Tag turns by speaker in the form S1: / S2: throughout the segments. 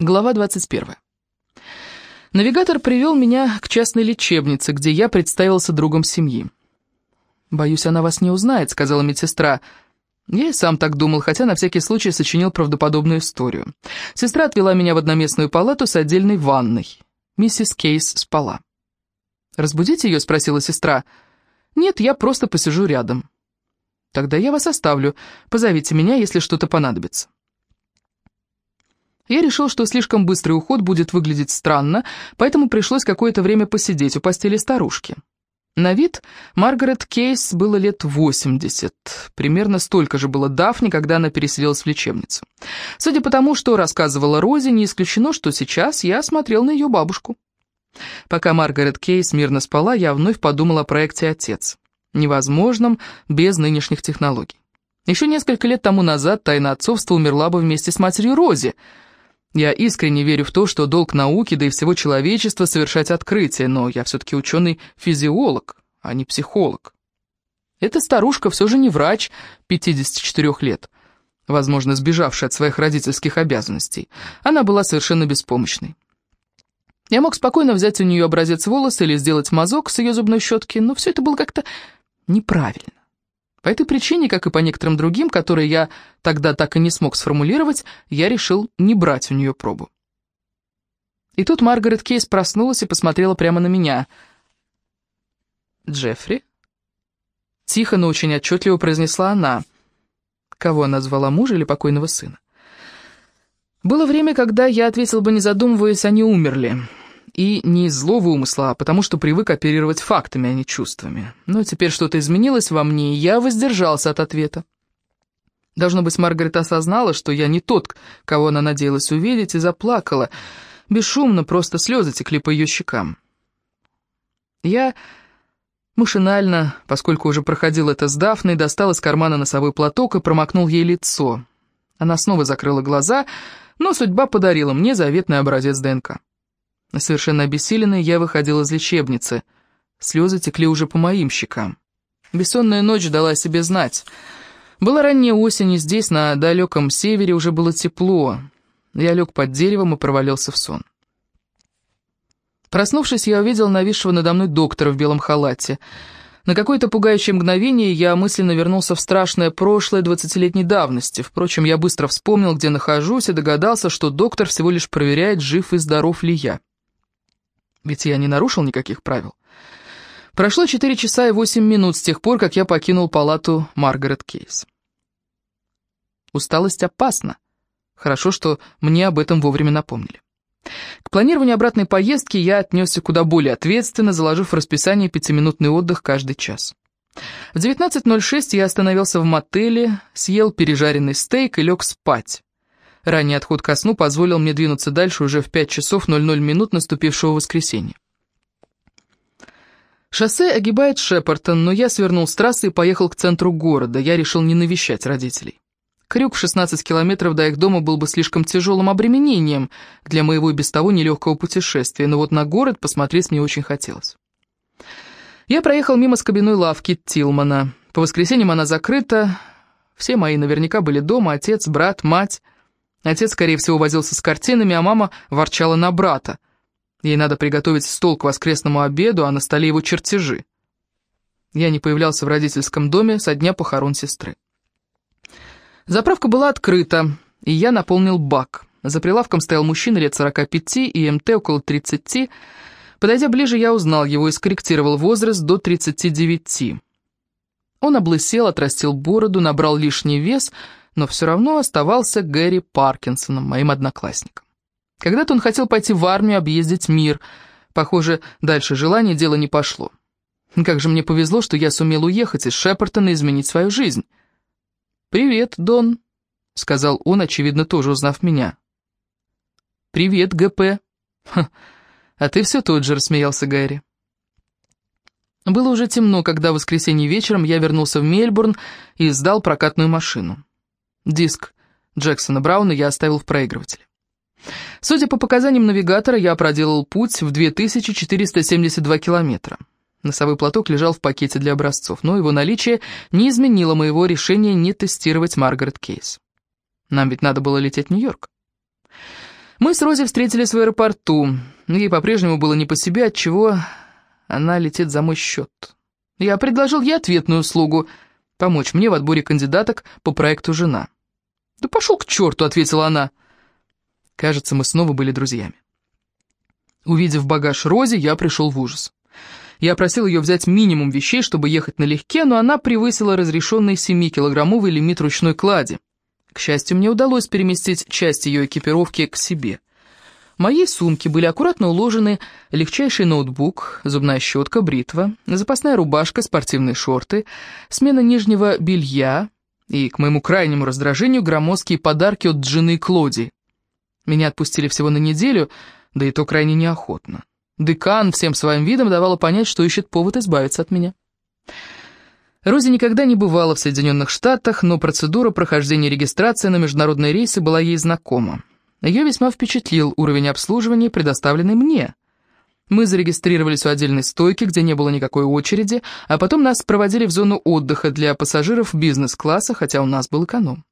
S1: Глава 21. Навигатор привел меня к частной лечебнице, где я представился другом семьи. «Боюсь, она вас не узнает», — сказала медсестра. Я и сам так думал, хотя на всякий случай сочинил правдоподобную историю. Сестра отвела меня в одноместную палату с отдельной ванной. Миссис Кейс спала. «Разбудите ее?» — спросила сестра. «Нет, я просто посижу рядом». «Тогда я вас оставлю. Позовите меня, если что-то понадобится». Я решил, что слишком быстрый уход будет выглядеть странно, поэтому пришлось какое-то время посидеть у постели старушки. На вид Маргарет Кейс было лет 80, примерно столько же было Дафни, когда она переселилась в лечебницу. Судя по тому, что рассказывала Рози, не исключено, что сейчас я смотрел на ее бабушку. Пока Маргарет Кейс мирно спала, я вновь подумал о проекте «Отец», невозможном без нынешних технологий. Еще несколько лет тому назад тайна отцовства умерла бы вместе с матерью Рози – я искренне верю в то, что долг науки, да и всего человечества совершать открытие, но я все-таки ученый-физиолог, а не психолог. Эта старушка все же не врач 54 лет, возможно, сбежавшая от своих родительских обязанностей. Она была совершенно беспомощной. Я мог спокойно взять у нее образец волоса или сделать мазок с ее зубной щетки, но все это было как-то неправильно. По этой причине, как и по некоторым другим, которые я тогда так и не смог сформулировать, я решил не брать у нее пробу. И тут Маргарет Кейс проснулась и посмотрела прямо на меня. «Джеффри?» Тихо, но очень отчетливо произнесла она. Кого она звала, мужа или покойного сына? Было время, когда я ответил бы, не задумываясь, они умерли. И не из злого умысла, а потому что привык оперировать фактами, а не чувствами. Но теперь что-то изменилось во мне, и я воздержался от ответа. Должно быть, Маргарет осознала, что я не тот, кого она надеялась увидеть, и заплакала. Бесшумно, просто слезы текли по ее щекам. Я машинально, поскольку уже проходил это с Дафной, достал из кармана носовой платок и промокнул ей лицо. Она снова закрыла глаза, но судьба подарила мне заветный образец ДНК. Совершенно обессиленный, я выходил из лечебницы. Слезы текли уже по моим щекам. Бессонная ночь дала себе знать. Была ранняя осень, и здесь, на далеком севере, уже было тепло. Я лег под деревом и провалился в сон. Проснувшись, я увидел нависшего надо мной доктора в белом халате. На какое-то пугающее мгновение я мысленно вернулся в страшное прошлое двадцатилетней давности. Впрочем, я быстро вспомнил, где нахожусь, и догадался, что доктор всего лишь проверяет, жив и здоров ли я. Ведь я не нарушил никаких правил. Прошло 4 часа и 8 минут с тех пор, как я покинул палату Маргарет Кейс. Усталость опасна. Хорошо, что мне об этом вовремя напомнили. К планированию обратной поездки я отнесся куда более ответственно, заложив в расписание пятиминутный отдых каждый час. В 19.06 я остановился в мотеле, съел пережаренный стейк и лег спать. Ранний отход ко сну позволил мне двинуться дальше уже в 5 часов 00 минут наступившего воскресенья. Шоссе огибает Шепартон, но я свернул с трассы и поехал к центру города. Я решил не навещать родителей. Крюк в 16 километров до их дома был бы слишком тяжелым обременением для моего и без того нелегкого путешествия, но вот на город посмотреть мне очень хотелось. Я проехал мимо скобяной лавки Тилмана. По воскресеньям она закрыта. Все мои наверняка были дома, отец, брат, мать. Отец, скорее всего, возился с картинами, а мама ворчала на брата. Ей надо приготовить стол к воскресному обеду, а на столе его чертежи. Я не появлялся в родительском доме со дня похорон сестры. Заправка была открыта, и я наполнил бак. За прилавком стоял мужчина лет 45 и МТ около 30. Подойдя ближе, я узнал его и скорректировал возраст до 39. Он облысел, отрастил бороду, набрал лишний вес — но все равно оставался Гэри Паркинсоном, моим одноклассником. Когда-то он хотел пойти в армию, объездить мир. Похоже, дальше желание дело не пошло. Как же мне повезло, что я сумел уехать из Шепартона и изменить свою жизнь. «Привет, Дон», — сказал он, очевидно, тоже узнав меня. «Привет, ГП». «А ты все тот же», — рассмеялся Гэри. Было уже темно, когда в воскресенье вечером я вернулся в Мельбурн и сдал прокатную машину. Диск Джексона Брауна я оставил в проигрывателе. Судя по показаниям навигатора, я проделал путь в 2472 километра. Носовой платок лежал в пакете для образцов, но его наличие не изменило моего решения не тестировать Маргарет Кейс. Нам ведь надо было лететь в Нью-Йорк. Мы с Рози встретились в аэропорту. Ей по-прежнему было не по себе, отчего она летит за мой счет. Я предложил ей ответную услугу — помочь мне в отборе кандидаток по проекту «Жена». «Да пошел к черту», — ответила она. Кажется, мы снова были друзьями. Увидев багаж Рози, я пришел в ужас. Я просил ее взять минимум вещей, чтобы ехать налегке, но она превысила разрешенный 7-килограммовый лимит ручной клади. К счастью, мне удалось переместить часть ее экипировки к себе. В моей сумке были аккуратно уложены легчайший ноутбук, зубная щетка, бритва, запасная рубашка, спортивные шорты, смена нижнего белья и, к моему крайнему раздражению, громоздкие подарки от жены Клоди. Меня отпустили всего на неделю, да и то крайне неохотно. Декан всем своим видом давала понять, что ищет повод избавиться от меня. Рози никогда не бывала в Соединенных Штатах, но процедура прохождения регистрации на международные рейсы была ей знакома. Ее весьма впечатлил уровень обслуживания, предоставленный мне. Мы зарегистрировались у отдельной стойки, где не было никакой очереди, а потом нас проводили в зону отдыха для пассажиров бизнес-класса, хотя у нас был эконом.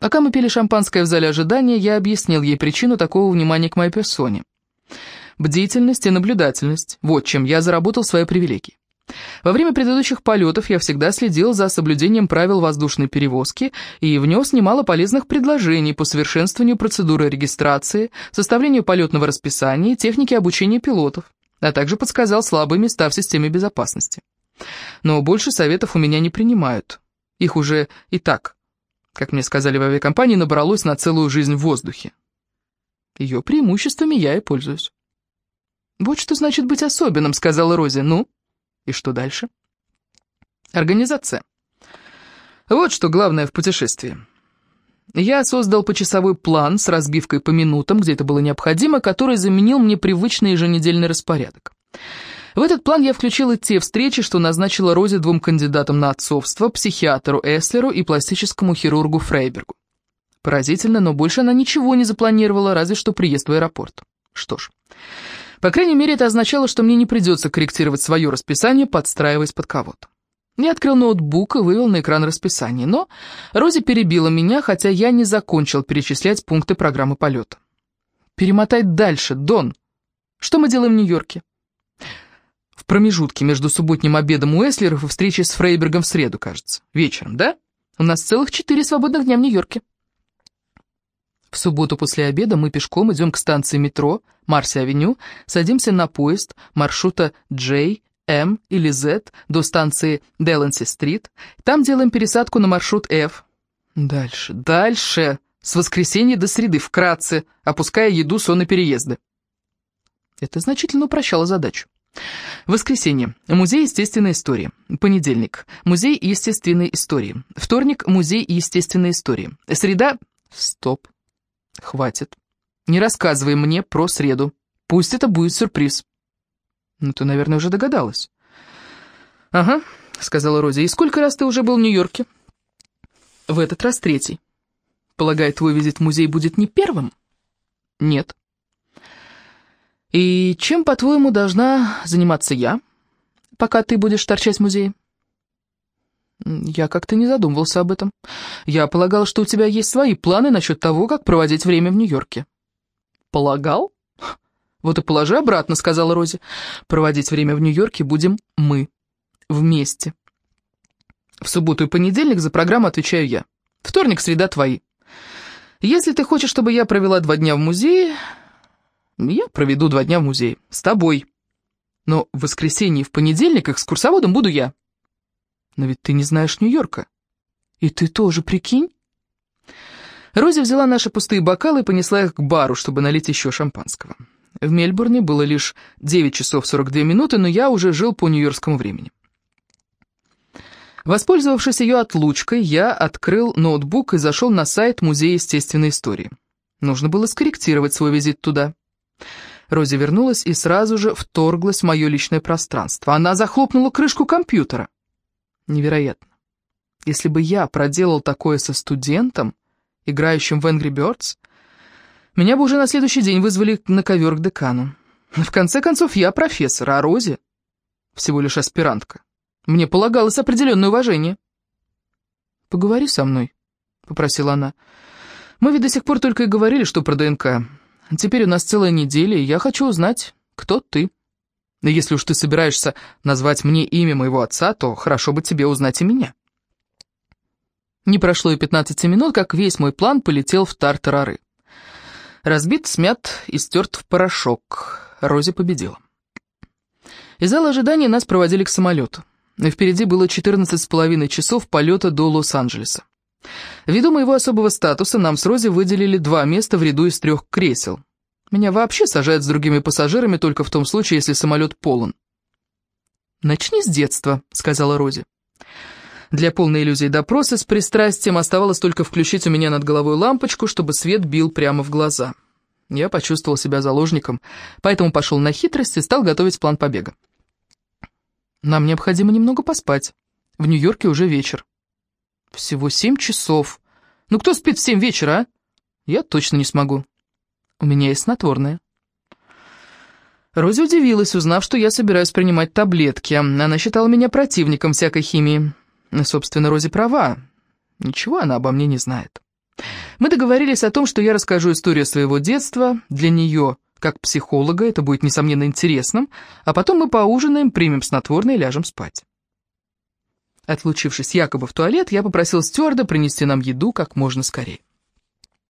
S1: Пока мы пили шампанское в зале ожидания, я объяснил ей причину такого внимания к моей персоне. Бдительность и наблюдательность – вот чем я заработал свои привилегии. Во время предыдущих полетов я всегда следил за соблюдением правил воздушной перевозки и внес немало полезных предложений по совершенствованию процедуры регистрации, составлению полетного расписания техники обучения пилотов, а также подсказал слабые места в системе безопасности. Но больше советов у меня не принимают. Их уже и так, как мне сказали в авиакомпании, набралось на целую жизнь в воздухе. Ее преимуществами я и пользуюсь. «Вот что значит быть особенным», — сказала Рози. «Ну, и что дальше? Организация. Вот что главное в путешествии. Я создал почасовой план с разбивкой по минутам, где это было необходимо, который заменил мне привычный еженедельный распорядок. В этот план я включил и те встречи, что назначила Розе двум кандидатам на отцовство, психиатру Эслеру и пластическому хирургу Фрейбергу. Поразительно, но больше она ничего не запланировала, разве что приезд в аэропорт. Что ж, по крайней мере, это означало, что мне не придется корректировать свое расписание, подстраиваясь под кого-то. Я открыл ноутбук и вывел на экран расписание, но Рози перебила меня, хотя я не закончил перечислять пункты программы полета. «Перемотай дальше, Дон. Что мы делаем в Нью-Йорке?» «В промежутке между субботним обедом у Эслеров и встречей с Фрейбергом в среду, кажется. Вечером, да? У нас целых четыре свободных дня в Нью-Йорке». В субботу после обеда мы пешком идем к станции метро Марси-авеню, садимся на поезд маршрута J, M или Z до станции Деланси-стрит. Там делаем пересадку на маршрут F. Дальше, дальше, с воскресенья до среды, вкратце, опуская еду, сон и переезды. Это значительно упрощало задачу. Воскресенье. Музей естественной истории. Понедельник. Музей естественной истории. Вторник. Музей естественной истории. Среда. Стоп. «Хватит. Не рассказывай мне про среду. Пусть это будет сюрприз». «Ну, ты, наверное, уже догадалась». «Ага», — сказала Рози. «И сколько раз ты уже был в Нью-Йорке?» «В этот раз третий». «Полагаю, твой визит в музей будет не первым?» «Нет». «И чем, по-твоему, должна заниматься я, пока ты будешь торчать в музее?» «Я как-то не задумывался об этом. Я полагал, что у тебя есть свои планы насчет того, как проводить время в Нью-Йорке». «Полагал?» «Вот и положи обратно», — сказала Рози. «Проводить время в Нью-Йорке будем мы. Вместе. В субботу и понедельник за программу отвечаю я. Вторник, среда твои. Если ты хочешь, чтобы я провела два дня в музее, я проведу два дня в музее. С тобой. Но в воскресенье и в понедельник экскурсоводом буду я». Но ведь ты не знаешь Нью-Йорка. И ты тоже, прикинь? Рози взяла наши пустые бокалы и понесла их к бару, чтобы налить еще шампанского. В Мельбурне было лишь 9 часов 42 минуты, но я уже жил по нью-йоркскому времени. Воспользовавшись ее отлучкой, я открыл ноутбук и зашел на сайт Музея естественной истории. Нужно было скорректировать свой визит туда. Рози вернулась и сразу же вторглась в мое личное пространство. Она захлопнула крышку компьютера. Невероятно. Если бы я проделал такое со студентом, играющим в Angry Birds, меня бы уже на следующий день вызвали на ковер к декану. В конце концов, я профессор, а Рози всего лишь аспирантка. Мне полагалось определенное уважение. «Поговори со мной», — попросила она. Мы ведь до сих пор только и говорили, что про ДНК. Теперь у нас целая неделя, и я хочу узнать, кто ты. Но если уж ты собираешься назвать мне имя моего отца, то хорошо бы тебе узнать и меня. Не прошло и 15 минут, как весь мой план полетел в тартарары. Разбит, смят и стерт в порошок. Рози победила. Из зала ожидания нас проводили к самолету. Впереди было 14 с половиной часов полета до Лос-Анджелеса. Ввиду моего особого статуса нам с Рози выделили два места в ряду из трех кресел. Меня вообще сажают с другими пассажирами только в том случае, если самолет полон. «Начни с детства», — сказала Рози. Для полной иллюзии допроса с пристрастием оставалось только включить у меня над головой лампочку, чтобы свет бил прямо в глаза. Я почувствовал себя заложником, поэтому пошел на хитрость и стал готовить план побега. Нам необходимо немного поспать. В Нью-Йорке уже вечер. Всего семь часов. Ну кто спит в семь вечера, а? Я точно не смогу. У меня есть снотворное. Рози удивилась, узнав, что я собираюсь принимать таблетки. Она считала меня противником всякой химии. Собственно, Рози права. Ничего она обо мне не знает. Мы договорились о том, что я расскажу историю своего детства. Для нее, как психолога, это будет, несомненно, интересным. А потом мы поужинаем, примем снотворное и ляжем спать. Отлучившись якобы в туалет, я попросил стюарда принести нам еду как можно скорее.